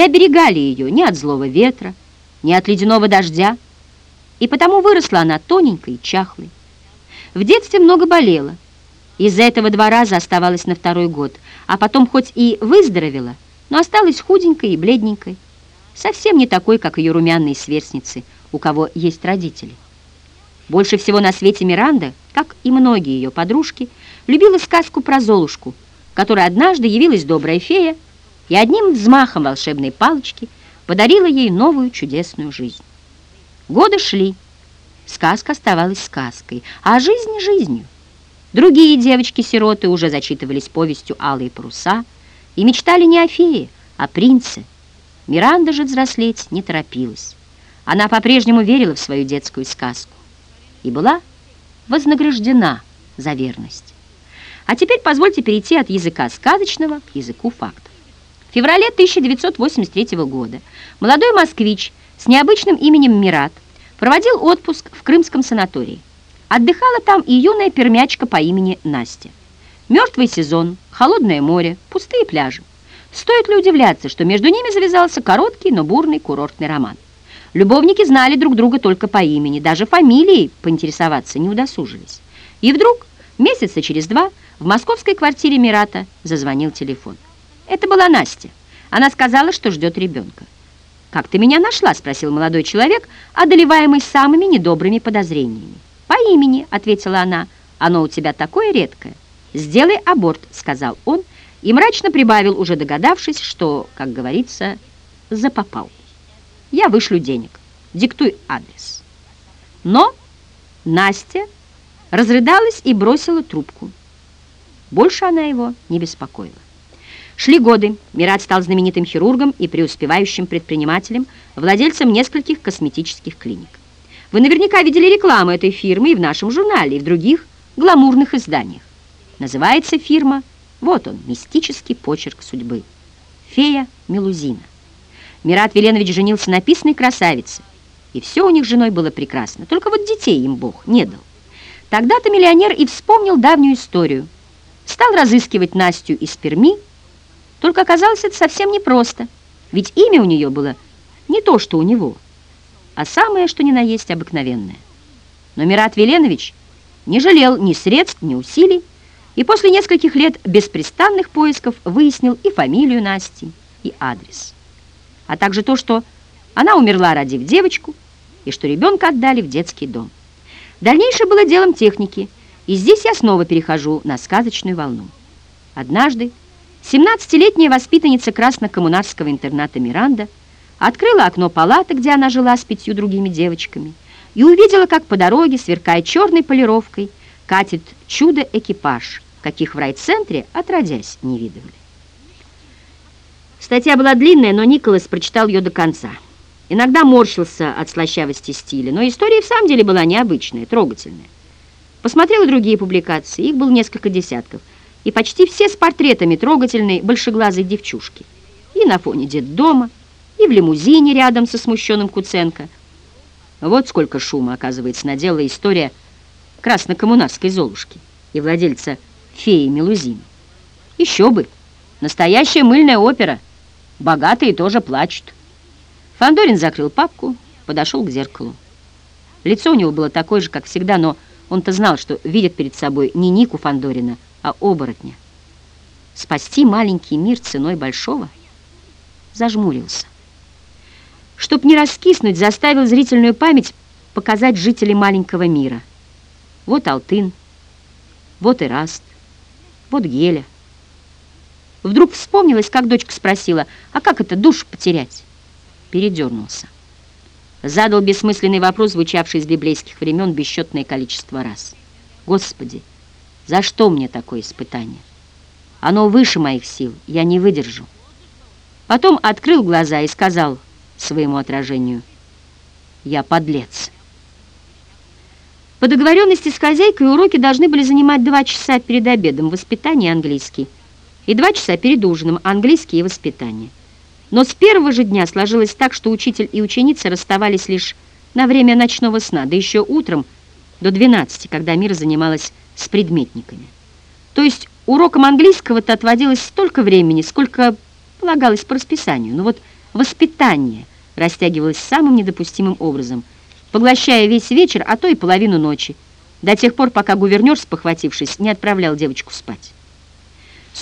не оберегали ее ни от злого ветра, ни от ледяного дождя, и потому выросла она тоненькой и чахлой. В детстве много болела, из-за этого два раза оставалась на второй год, а потом хоть и выздоровела, но осталась худенькой и бледненькой, совсем не такой, как ее румяные сверстницы, у кого есть родители. Больше всего на свете Миранда, как и многие ее подружки, любила сказку про Золушку, которой однажды явилась добрая фея и одним взмахом волшебной палочки подарила ей новую чудесную жизнь. Годы шли, сказка оставалась сказкой, а жизнь — жизнью. Другие девочки-сироты уже зачитывались повестью «Алые паруса» и мечтали не о фее, а принце. Миранда же взрослеть не торопилась. Она по-прежнему верила в свою детскую сказку и была вознаграждена за верность. А теперь позвольте перейти от языка сказочного к языку фактов. В феврале 1983 года молодой москвич с необычным именем Мират проводил отпуск в крымском санатории. Отдыхала там и юная пермячка по имени Настя. Мертвый сезон, холодное море, пустые пляжи. Стоит ли удивляться, что между ними завязался короткий, но бурный курортный роман? Любовники знали друг друга только по имени, даже фамилией поинтересоваться не удосужились. И вдруг, месяца через два, в московской квартире Мирата зазвонил телефон. Это была Настя. Она сказала, что ждет ребенка. «Как ты меня нашла?» – спросил молодой человек, одолеваемый самыми недобрыми подозрениями. «По имени», — ответила она, — «оно у тебя такое редкое». «Сделай аборт», — сказал он, и мрачно прибавил, уже догадавшись, что, как говорится, запопал. «Я вышлю денег. Диктуй адрес». Но Настя разрыдалась и бросила трубку. Больше она его не беспокоила. Шли годы. Мират стал знаменитым хирургом и преуспевающим предпринимателем, владельцем нескольких косметических клиник. Вы наверняка видели рекламу этой фирмы и в нашем журнале, и в других гламурных изданиях. Называется фирма, вот он, мистический почерк судьбы. Фея Мелузина. Мират Веленович женился на писной красавице, и все у них с женой было прекрасно, только вот детей им Бог не дал. Тогда-то миллионер и вспомнил давнюю историю. Стал разыскивать Настю из Перми, только оказалось это совсем непросто, ведь имя у нее было не то, что у него – а самое, что ни на есть, обыкновенное. Но Мират Веленович не жалел ни средств, ни усилий, и после нескольких лет беспрестанных поисков выяснил и фамилию Насти, и адрес. А также то, что она умерла, родив девочку, и что ребенка отдали в детский дом. Дальнейшее было делом техники, и здесь я снова перехожу на сказочную волну. Однажды 17-летняя воспитанница краснокоммунарского интерната «Миранда» открыла окно палаты, где она жила с пятью другими девочками, и увидела, как по дороге, сверкая черной полировкой, катит чудо-экипаж, каких в райцентре отродясь не видывали. Статья была длинная, но Николас прочитал ее до конца. Иногда морщился от слащавости стиля, но история в самом деле была необычная, трогательная. Посмотрел другие публикации, их было несколько десятков, и почти все с портретами трогательной большеглазой девчушки. И на фоне детдома, и в лимузине рядом со смущенным Куценко. Вот сколько шума, оказывается, надела история краснокоммунарской Золушки и владельца феи Мелузины. Еще бы! Настоящая мыльная опера. Богатые тоже плачут. Фандорин закрыл папку, подошел к зеркалу. Лицо у него было такое же, как всегда, но он-то знал, что видит перед собой не Нику Фандорина, а оборотня. Спасти маленький мир ценой большого зажмурился чтоб не раскиснуть, заставил зрительную память показать жителей маленького мира. Вот Алтын, вот Ираст, вот Геля. Вдруг вспомнилось, как дочка спросила, а как это душу потерять? Передернулся. Задал бессмысленный вопрос, звучавший из библейских времен бесчетное количество раз. Господи, за что мне такое испытание? Оно выше моих сил, я не выдержу. Потом открыл глаза и сказал – своему отражению. Я подлец. По договоренности с хозяйкой уроки должны были занимать два часа перед обедом воспитание английский и два часа перед ужином английский и воспитание. Но с первого же дня сложилось так, что учитель и ученица расставались лишь на время ночного сна, да еще утром до 12, когда Мира занималась с предметниками. То есть урокам английского-то отводилось столько времени, сколько полагалось по расписанию. Но вот воспитание растягивалось самым недопустимым образом, поглощая весь вечер, а то и половину ночи, до тех пор, пока гувернер, спохватившись, не отправлял девочку спать.